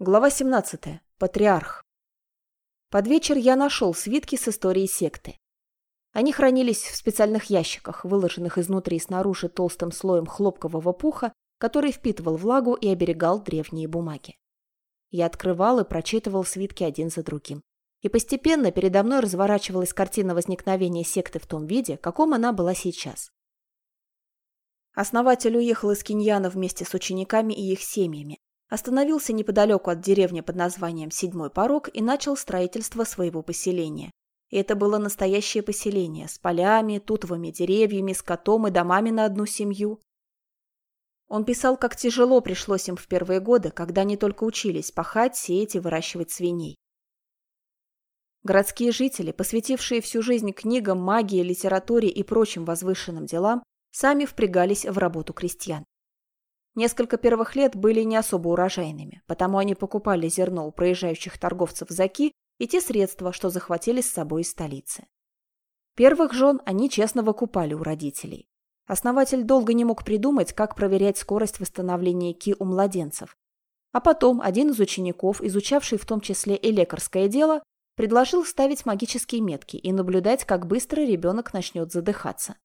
Глава 17. Патриарх. Под вечер я нашел свитки с историей секты. Они хранились в специальных ящиках, выложенных изнутри и снаружи толстым слоем хлопкового пуха, который впитывал влагу и оберегал древние бумаги. Я открывал и прочитывал свитки один за другим. И постепенно передо мной разворачивалась картина возникновения секты в том виде, каком она была сейчас. Основатель уехал из Киньяна вместе с учениками и их семьями, остановился неподалеку от деревни под названием Седьмой Порог и начал строительство своего поселения. И это было настоящее поселение с полями, тутовыми деревьями, скотом и домами на одну семью. Он писал, как тяжело пришлось им в первые годы, когда они только учились пахать, сеять и выращивать свиней. Городские жители, посвятившие всю жизнь книгам, магии, литературе и прочим возвышенным делам, сами впрягались в работу крестьян. Несколько первых лет были не особо урожайными, потому они покупали зерно у проезжающих торговцев заки и те средства, что захватили с собой из столицы. Первых жен они честно выкупали у родителей. Основатель долго не мог придумать, как проверять скорость восстановления ки у младенцев. А потом один из учеников, изучавший в том числе и лекарское дело, предложил ставить магические метки и наблюдать, как быстро ребенок начнет задыхаться.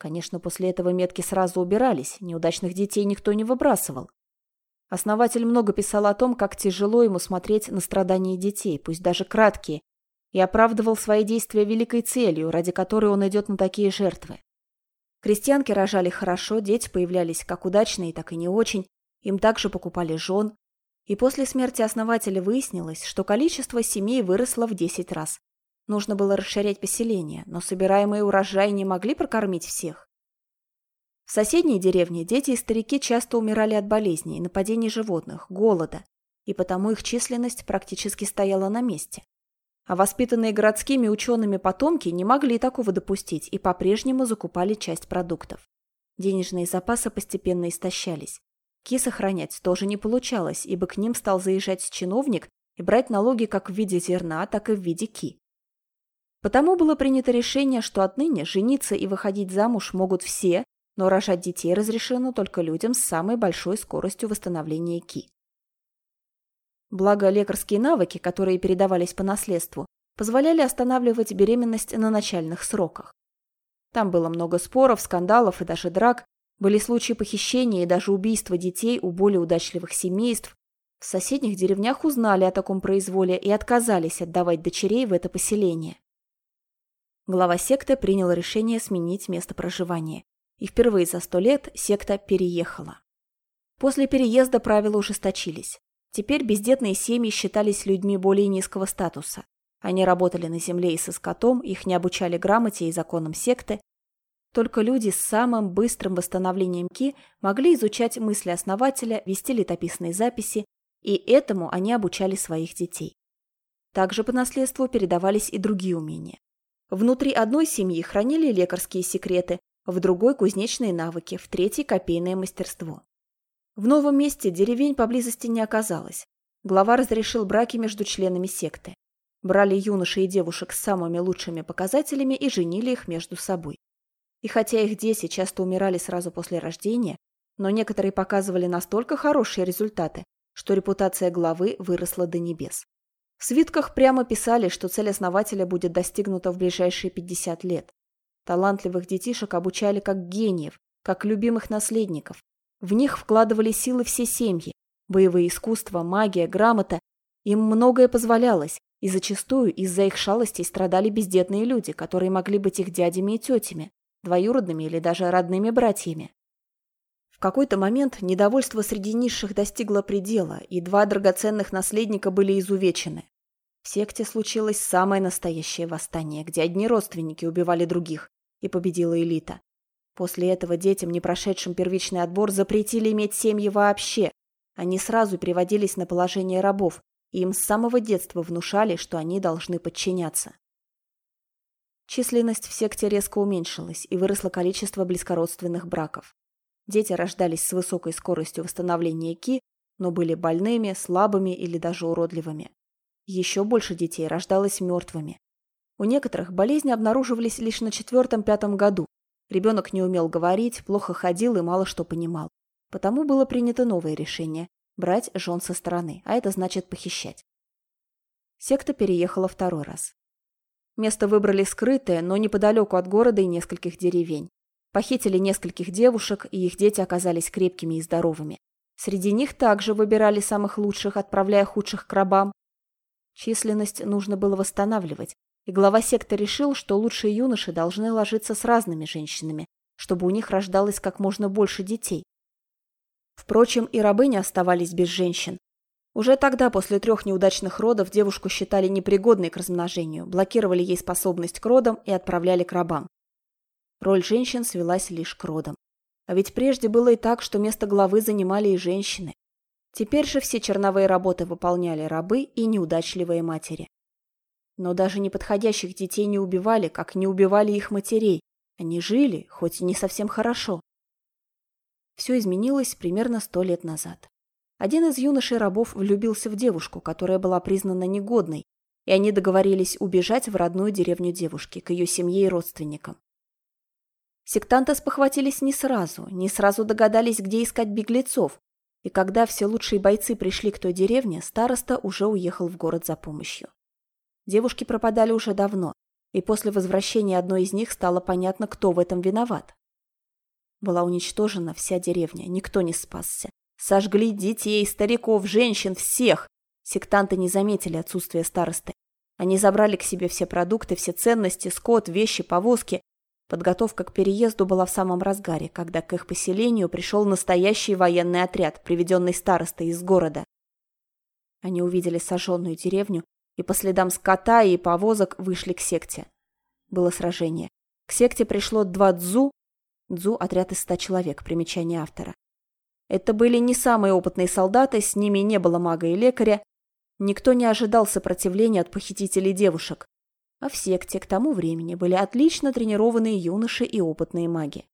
Конечно, после этого метки сразу убирались, неудачных детей никто не выбрасывал. Основатель много писал о том, как тяжело ему смотреть на страдания детей, пусть даже краткие, и оправдывал свои действия великой целью, ради которой он идет на такие жертвы. Крестьянки рожали хорошо, дети появлялись как удачные, так и не очень, им также покупали жен. И после смерти основателя выяснилось, что количество семей выросло в 10 раз. Нужно было расширять поселение, но собираемые урожаи не могли прокормить всех. В соседней деревне дети и старики часто умирали от болезней, нападений животных, голода, и потому их численность практически стояла на месте. А воспитанные городскими учеными потомки не могли такого допустить и по-прежнему закупали часть продуктов. Денежные запасы постепенно истощались. Ки сохранять тоже не получалось, ибо к ним стал заезжать чиновник и брать налоги как в виде зерна, так и в виде ки. Потому было принято решение, что отныне жениться и выходить замуж могут все, но рожать детей разрешено только людям с самой большой скоростью восстановления ки. Благо, лекарские навыки, которые передавались по наследству, позволяли останавливать беременность на начальных сроках. Там было много споров, скандалов и даже драк, были случаи похищения и даже убийства детей у более удачливых семейств. В соседних деревнях узнали о таком произволе и отказались отдавать дочерей в это поселение. Глава секты принял решение сменить место проживания. И впервые за сто лет секта переехала. После переезда правила ужесточились. Теперь бездетные семьи считались людьми более низкого статуса. Они работали на земле и со скотом, их не обучали грамоте и законам секты. Только люди с самым быстрым восстановлением ки могли изучать мысли основателя, вести летописные записи, и этому они обучали своих детей. Также по наследству передавались и другие умения. Внутри одной семьи хранили лекарские секреты, в другой – кузнечные навыки, в третьей – копейное мастерство. В новом месте деревень поблизости не оказалось. Глава разрешил браки между членами секты. Брали юношей и девушек с самыми лучшими показателями и женили их между собой. И хотя их дети часто умирали сразу после рождения, но некоторые показывали настолько хорошие результаты, что репутация главы выросла до небес. В свитках прямо писали, что цель основателя будет достигнута в ближайшие 50 лет. Талантливых детишек обучали как гениев, как любимых наследников. В них вкладывали силы все семьи. Боевые искусства, магия, грамота. Им многое позволялось, и зачастую из-за их шалостей страдали бездетные люди, которые могли быть их дядями и тетями, двоюродными или даже родными братьями. В какой-то момент недовольство среди низших достигло предела, и два драгоценных наследника были изувечены. В секте случилось самое настоящее восстание, где одни родственники убивали других, и победила элита. После этого детям, не прошедшим первичный отбор, запретили иметь семьи вообще. Они сразу переводились на положение рабов, и им с самого детства внушали, что они должны подчиняться. Численность в секте резко уменьшилась, и выросло количество близкородственных браков. Дети рождались с высокой скоростью восстановления ки, но были больными, слабыми или даже уродливыми. Еще больше детей рождалось мертвыми. У некоторых болезни обнаруживались лишь на четвертом-пятом году. Ребенок не умел говорить, плохо ходил и мало что понимал. Потому было принято новое решение Брать жен со стороны, а это значит похищать. Секта переехала второй раз. Место выбрали скрытое, но неподалеку от города и нескольких деревень. Похитили нескольких девушек, и их дети оказались крепкими и здоровыми. Среди них также выбирали самых лучших, отправляя худших к рабам. Численность нужно было восстанавливать, и глава секты решил, что лучшие юноши должны ложиться с разными женщинами, чтобы у них рождалось как можно больше детей. Впрочем, и рабы не оставались без женщин. Уже тогда, после трех неудачных родов, девушку считали непригодной к размножению, блокировали ей способность к родам и отправляли к рабам. Роль женщин свелась лишь к родам. А ведь прежде было и так, что место главы занимали и женщины. Теперь же все черновые работы выполняли рабы и неудачливые матери. Но даже неподходящих детей не убивали, как не убивали их матерей. Они жили, хоть и не совсем хорошо. Все изменилось примерно сто лет назад. Один из юношей-рабов влюбился в девушку, которая была признана негодной, и они договорились убежать в родную деревню девушки, к ее семье и родственникам. Сектанты спохватились не сразу, не сразу догадались, где искать беглецов, и когда все лучшие бойцы пришли к той деревне, староста уже уехал в город за помощью. Девушки пропадали уже давно, и после возвращения одной из них стало понятно, кто в этом виноват. Была уничтожена вся деревня, никто не спасся. Сожгли детей, стариков, женщин, всех. Сектанты не заметили отсутствия старосты. Они забрали к себе все продукты, все ценности, скот, вещи, повозки. Подготовка к переезду была в самом разгаре, когда к их поселению пришел настоящий военный отряд, приведенный старостой из города. Они увидели сожженную деревню и по следам скота и повозок вышли к секте. Было сражение. К секте пришло два дзу, Дзу – отряд из ста человек, примечание автора. Это были не самые опытные солдаты, с ними не было мага и лекаря. Никто не ожидал сопротивления от похитителей девушек. А в секте к тому времени были отлично тренированные юноши и опытные маги.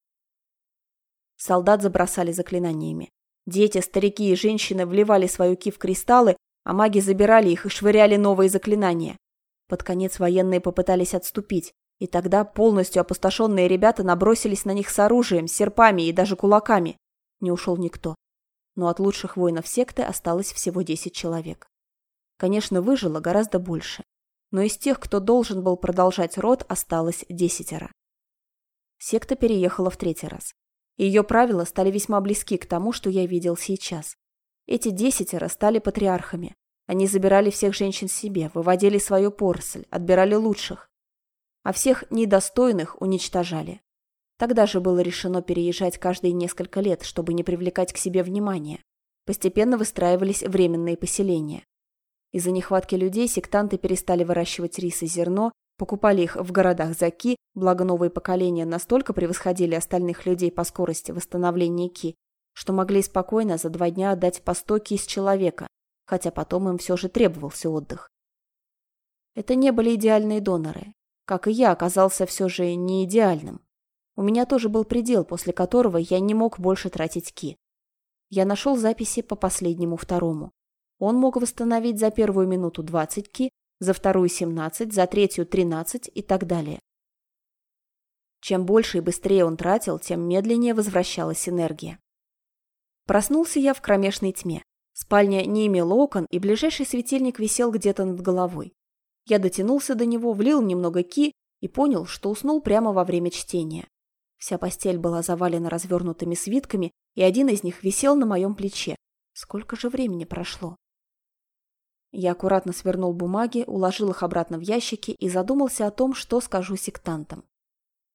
Солдат забросали заклинаниями. Дети, старики и женщины вливали свою ки в кристаллы, а маги забирали их и швыряли новые заклинания. Под конец военные попытались отступить. И тогда полностью опустошенные ребята набросились на них с оружием, серпами и даже кулаками. Не ушел никто. Но от лучших воинов секты осталось всего 10 человек. Конечно, выжило гораздо больше. Но из тех, кто должен был продолжать род, осталось десятеро. Секта переехала в третий раз. Ее правила стали весьма близки к тому, что я видел сейчас. Эти десятеро стали патриархами. Они забирали всех женщин себе, выводили свою поросль, отбирали лучших а всех недостойных уничтожали. Тогда же было решено переезжать каждые несколько лет, чтобы не привлекать к себе внимания. Постепенно выстраивались временные поселения. Из-за нехватки людей сектанты перестали выращивать рис и зерно, покупали их в городах Заки, благо новые поколения настолько превосходили остальных людей по скорости восстановления Ки, что могли спокойно за два дня отдать по 100 ки человека, хотя потом им все же требовался отдых. Это не были идеальные доноры, как и я, оказался все же не идеальным. У меня тоже был предел, после которого я не мог больше тратить ки. Я нашел записи по последнему второму. Он мог восстановить за первую минуту 20 ки, за вторую 17, за третью 13 и так далее. Чем больше и быстрее он тратил, тем медленнее возвращалась энергия. Проснулся я в кромешной тьме. Спальня не имела окон, и ближайший светильник висел где-то над головой. Я дотянулся до него, влил немного ки и понял, что уснул прямо во время чтения. Вся постель была завалена развернутыми свитками, и один из них висел на моем плече. Сколько же времени прошло? Я аккуратно свернул бумаги, уложил их обратно в ящики и задумался о том, что скажу сектантам.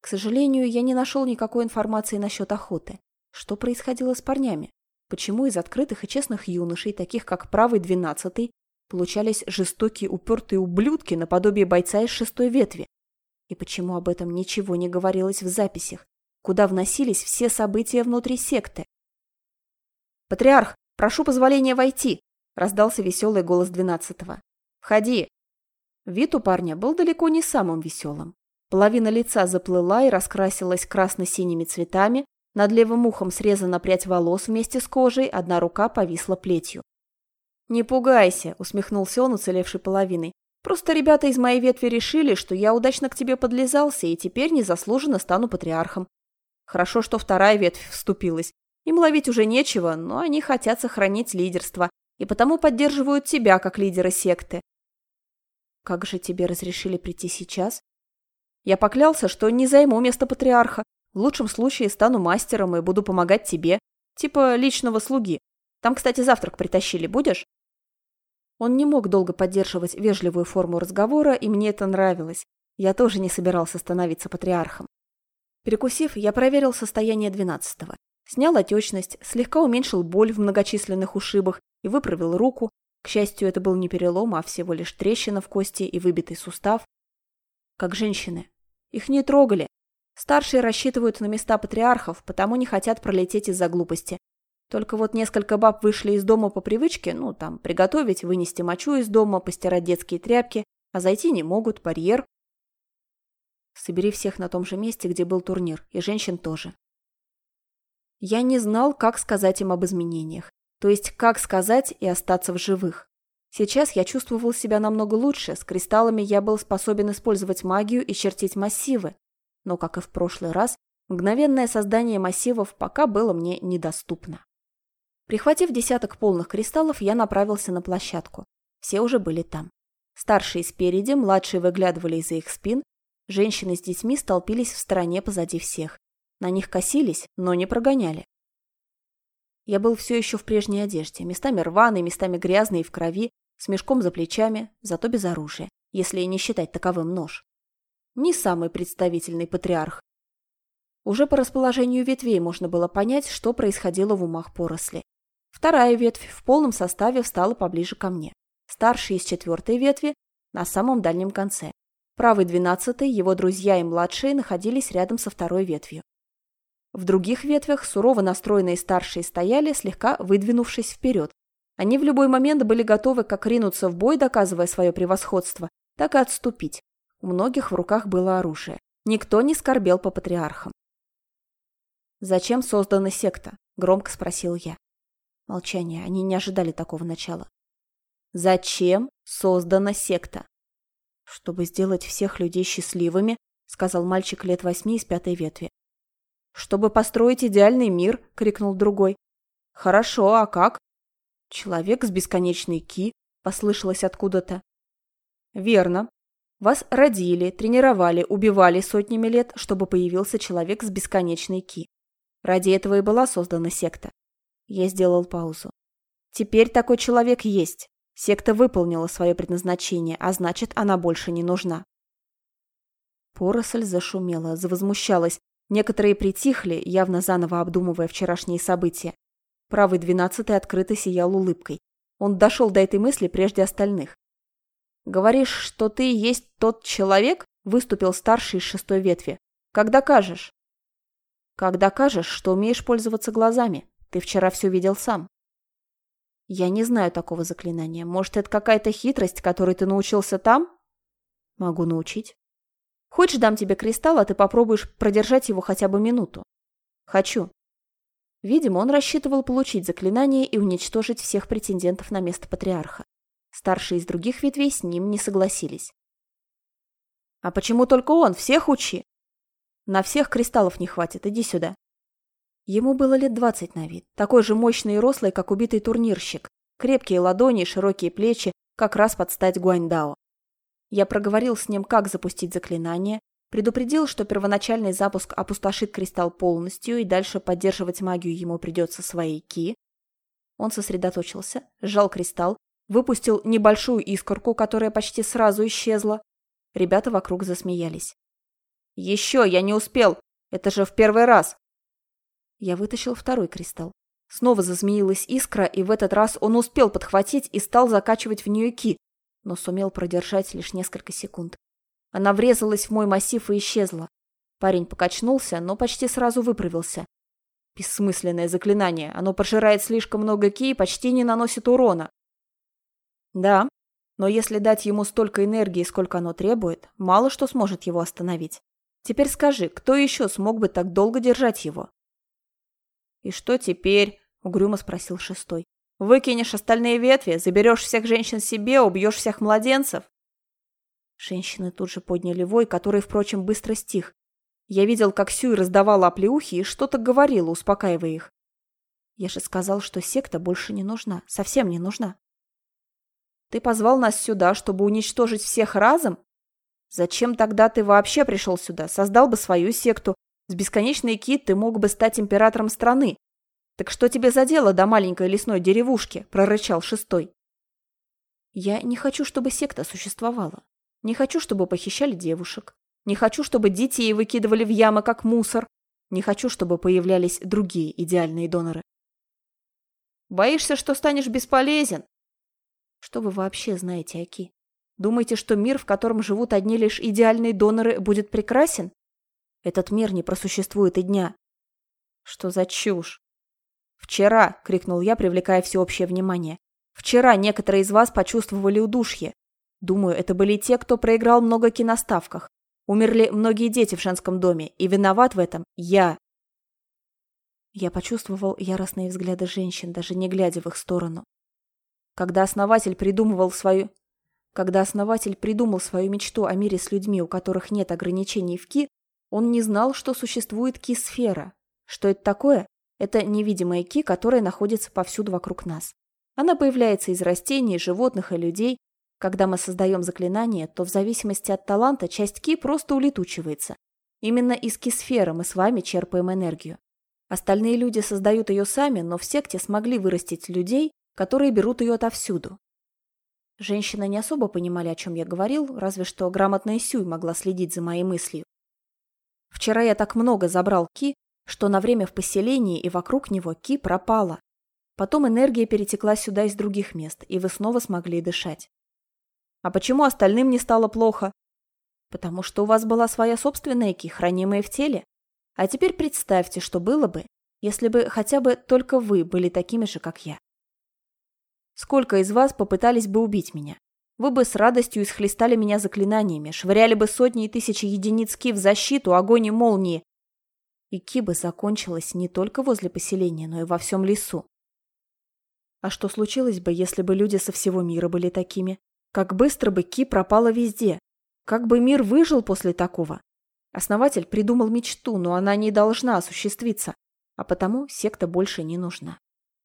К сожалению, я не нашел никакой информации насчет охоты. Что происходило с парнями? Почему из открытых и честных юношей, таких как правый двенадцатый, Получались жестокие упертые ублюдки наподобие бойца из шестой ветви. И почему об этом ничего не говорилось в записях, куда вносились все события внутри секты? «Патриарх, прошу позволения войти!» – раздался веселый голос двенадцатого. «Входи!» Вид у парня был далеко не самым веселым. Половина лица заплыла и раскрасилась красно-синими цветами, над левым ухом срезана прядь волос вместе с кожей, одна рука повисла плетью. «Не пугайся», — усмехнулся он уцелевшей половиной. «Просто ребята из моей ветви решили, что я удачно к тебе подлезался и теперь незаслуженно стану патриархом. Хорошо, что вторая ветвь вступилась. Им ловить уже нечего, но они хотят сохранить лидерство, и потому поддерживают тебя как лидера секты. Как же тебе разрешили прийти сейчас? Я поклялся, что не займу место патриарха. В лучшем случае стану мастером и буду помогать тебе. Типа личного слуги. Там, кстати, завтрак притащили. Будешь? Он не мог долго поддерживать вежливую форму разговора, и мне это нравилось. Я тоже не собирался становиться патриархом. Перекусив, я проверил состояние двенадцатого. Снял отечность, слегка уменьшил боль в многочисленных ушибах и выправил руку. К счастью, это был не перелом, а всего лишь трещина в кости и выбитый сустав. Как женщины. Их не трогали. Старшие рассчитывают на места патриархов, потому не хотят пролететь из-за глупости. Только вот несколько баб вышли из дома по привычке, ну, там, приготовить, вынести мочу из дома, постирать детские тряпки, а зайти не могут, барьер. Собери всех на том же месте, где был турнир, и женщин тоже. Я не знал, как сказать им об изменениях. То есть, как сказать и остаться в живых. Сейчас я чувствовал себя намного лучше, с кристаллами я был способен использовать магию и чертить массивы. Но, как и в прошлый раз, мгновенное создание массивов пока было мне недоступно. Прихватив десяток полных кристаллов, я направился на площадку. Все уже были там. Старшие спереди, младшие выглядывали из-за их спин, женщины с детьми столпились в стороне позади всех. На них косились, но не прогоняли. Я был все еще в прежней одежде, местами рваный, местами грязный и в крови, с мешком за плечами, зато без оружия, если не считать таковым нож. Не самый представительный патриарх. Уже по расположению ветвей можно было понять, что происходило в умах поросли. Вторая ветвь в полном составе встала поближе ко мне. Старший из четвертой ветви на самом дальнем конце. Правый двенадцатый, его друзья и младшие находились рядом со второй ветвью. В других ветвях сурово настроенные старшие стояли, слегка выдвинувшись вперед. Они в любой момент были готовы как ринуться в бой, доказывая свое превосходство, так и отступить. У многих в руках было оружие. Никто не скорбел по патриархам. «Зачем создана секта?» – громко спросил я. Молчание. Они не ожидали такого начала. «Зачем создана секта?» «Чтобы сделать всех людей счастливыми», – сказал мальчик лет восьми из пятой ветви. «Чтобы построить идеальный мир!» — крикнул другой. «Хорошо, а как?» «Человек с бесконечной ки», — послышалось откуда-то. «Верно. Вас родили, тренировали, убивали сотнями лет, чтобы появился человек с бесконечной ки. Ради этого и была создана секта». Я сделал паузу. «Теперь такой человек есть. Секта выполнила свое предназначение, а значит, она больше не нужна». Поросль зашумела, завозмущалась, Некоторые притихли, явно заново обдумывая вчерашние события. Правый двенадцатый открыто сиял улыбкой. Он дошел до этой мысли прежде остальных. «Говоришь, что ты есть тот человек?» – выступил старший из шестой ветви. «Как докажешь?» «Как докажешь, что умеешь пользоваться глазами? Ты вчера все видел сам». «Я не знаю такого заклинания. Может, это какая-то хитрость, которой ты научился там?» «Могу научить». Хочешь, дам тебе кристалл, а ты попробуешь продержать его хотя бы минуту? Хочу. Видимо, он рассчитывал получить заклинание и уничтожить всех претендентов на место патриарха. Старшие из других ветвей с ним не согласились. «А почему только он? Всех учи!» «На всех кристаллов не хватит. Иди сюда». Ему было лет двадцать на вид. Такой же мощный и рослый, как убитый турнирщик. Крепкие ладони, широкие плечи, как раз под стать Гуаньдао. Я проговорил с ним, как запустить заклинание, предупредил, что первоначальный запуск опустошит кристалл полностью, и дальше поддерживать магию ему придется своей ки. Он сосредоточился, сжал кристалл, выпустил небольшую искорку, которая почти сразу исчезла. Ребята вокруг засмеялись. «Еще, я не успел! Это же в первый раз!» Я вытащил второй кристалл. Снова зазмеилась искра, и в этот раз он успел подхватить и стал закачивать в нее ки, но сумел продержать лишь несколько секунд. Она врезалась в мой массив и исчезла. Парень покачнулся, но почти сразу выправился. Бессмысленное заклинание. Оно пожирает слишком много ки и почти не наносит урона. Да, но если дать ему столько энергии, сколько оно требует, мало что сможет его остановить. Теперь скажи, кто еще смог бы так долго держать его? «И что теперь?» — угрюмо спросил шестой. Выкинешь остальные ветви, заберешь всех женщин себе, убьешь всех младенцев. Женщины тут же подняли вой, который, впрочем, быстро стих. Я видел, как Сюй раздавала оплеухи и что-то говорила, успокаивая их. Я же сказал, что секта больше не нужна. Совсем не нужна. Ты позвал нас сюда, чтобы уничтожить всех разом? Зачем тогда ты вообще пришел сюда? Создал бы свою секту. С бесконечной кит ты мог бы стать императором страны. Так что тебе за дело до маленькой лесной деревушки? Прорычал шестой. Я не хочу, чтобы секта существовала. Не хочу, чтобы похищали девушек. Не хочу, чтобы детей выкидывали в ямы, как мусор. Не хочу, чтобы появлялись другие идеальные доноры. Боишься, что станешь бесполезен? Что вы вообще знаете, Аки? Думаете, что мир, в котором живут одни лишь идеальные доноры, будет прекрасен? Этот мир не просуществует и дня. Что за чушь? Вчера, крикнул я, привлекая всеобщее внимание. Вчера некоторые из вас почувствовали удушье. Думаю, это были те, кто проиграл много киноставках. Умерли многие дети в женском доме, и виноват в этом я. Я почувствовал яростные взгляды женщин, даже не глядя в их сторону. Когда основатель придумывал свою... Когда основатель придумал свою мечту о мире с людьми, у которых нет ограничений в ки, он не знал, что существует ки-сфера. Что это такое? Это невидимая ки, которая находится повсюду вокруг нас. Она появляется из растений, животных и людей. Когда мы создаем заклинание, то в зависимости от таланта часть ки просто улетучивается. Именно из ки-сферы мы с вами черпаем энергию. Остальные люди создают ее сами, но в секте смогли вырастить людей, которые берут ее отовсюду. Женщины не особо понимали, о чем я говорил, разве что грамотная Сюй могла следить за моей мыслью. Вчера я так много забрал Ки, что на время в поселении и вокруг него Ки пропала. Потом энергия перетекла сюда из других мест, и вы снова смогли дышать. А почему остальным не стало плохо? Потому что у вас была своя собственная ки, хранимая в теле. А теперь представьте, что было бы, если бы хотя бы только вы были такими же, как я. Сколько из вас попытались бы убить меня? Вы бы с радостью исхлестали меня заклинаниями, швыряли бы сотни и тысячи единиц ки в защиту, огонь и молнии. И ки бы закончилась не только возле поселения, но и во всем лесу. А что случилось бы, если бы люди со всего мира были такими? Как быстро бы Ки пропала везде? Как бы мир выжил после такого? Основатель придумал мечту, но она не должна осуществиться. А потому секта больше не нужна.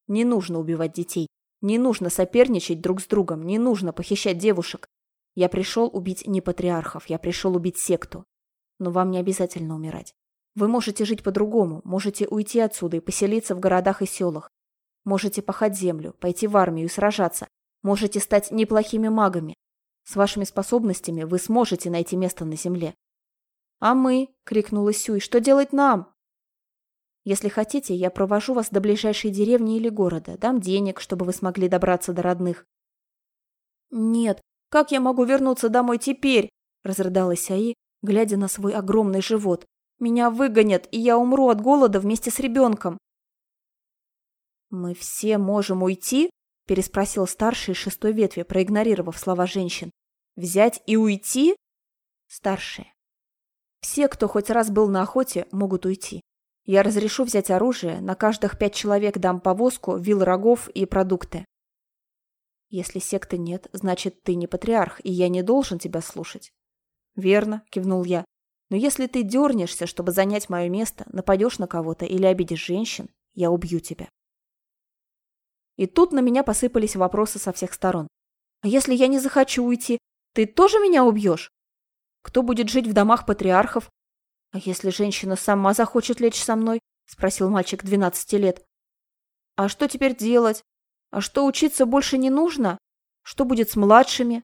Не нужно убивать детей. Не нужно соперничать друг с другом. Не нужно похищать девушек. Я пришел убить не патриархов, я пришел убить секту. Но вам не обязательно умирать. Вы можете жить по-другому, можете уйти отсюда и поселиться в городах и селах. Можете пахать землю, пойти в армию и сражаться. Можете стать неплохими магами. С вашими способностями вы сможете найти место на земле. «А мы?» — крикнула Сюй. «Что делать нам?» «Если хотите, я провожу вас до ближайшей деревни или города. Дам денег, чтобы вы смогли добраться до родных». «Нет, как я могу вернуться домой теперь?» — разрыдалась Аи, глядя на свой огромный живот. «Меня выгонят, и я умру от голода вместе с ребенком». «Мы все можем уйти?» – переспросил старший из шестой ветви, проигнорировав слова женщин. «Взять и уйти?» Старшие. «Все, кто хоть раз был на охоте, могут уйти. Я разрешу взять оружие, на каждых пять человек дам повозку, вил рогов и продукты. Если секты нет, значит, ты не патриарх, и я не должен тебя слушать. Верно, кивнул я. Но если ты дернешься, чтобы занять мое место, нападешь на кого-то или обидишь женщин, я убью тебя. И тут на меня посыпались вопросы со всех сторон. «А если я не захочу уйти, ты тоже меня убьешь? Кто будет жить в домах патриархов? А если женщина сама захочет лечь со мной?» – спросил мальчик 12 лет. «А что теперь делать? А что, учиться больше не нужно? Что будет с младшими?»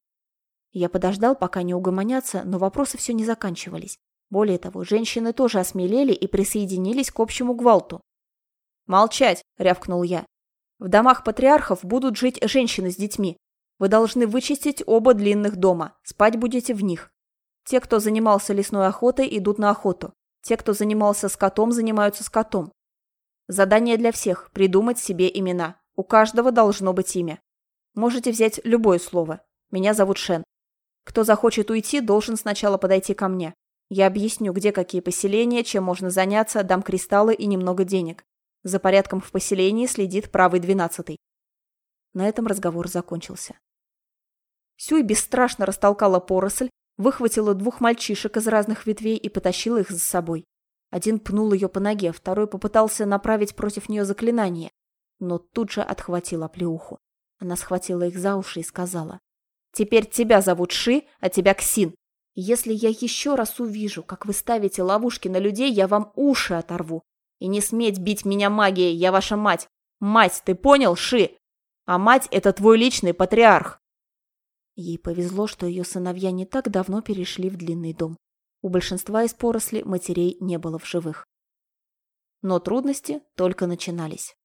Я подождал, пока не угомонятся, но вопросы все не заканчивались. Более того, женщины тоже осмелели и присоединились к общему гвалту. «Молчать!» – рявкнул я. В домах патриархов будут жить женщины с детьми. Вы должны вычистить оба длинных дома. Спать будете в них. Те, кто занимался лесной охотой, идут на охоту. Те, кто занимался скотом, занимаются скотом. Задание для всех – придумать себе имена. У каждого должно быть имя. Можете взять любое слово. Меня зовут Шен. Кто захочет уйти, должен сначала подойти ко мне. Я объясню, где какие поселения, чем можно заняться, дам кристаллы и немного денег. За порядком в поселении следит правый двенадцатый. На этом разговор закончился. Сюй бесстрашно растолкала поросль, выхватила двух мальчишек из разных ветвей и потащила их за собой. Один пнул ее по ноге, второй попытался направить против нее заклинание. но тут же отхватила плеуху. Она схватила их за уши и сказала, «Теперь тебя зовут Ши, а тебя Ксин. Если я еще раз увижу, как вы ставите ловушки на людей, я вам уши оторву. И не сметь бить меня магией, я ваша мать. Мать, ты понял, Ши? А мать – это твой личный патриарх. Ей повезло, что ее сыновья не так давно перешли в длинный дом. У большинства из поросли матерей не было в живых. Но трудности только начинались.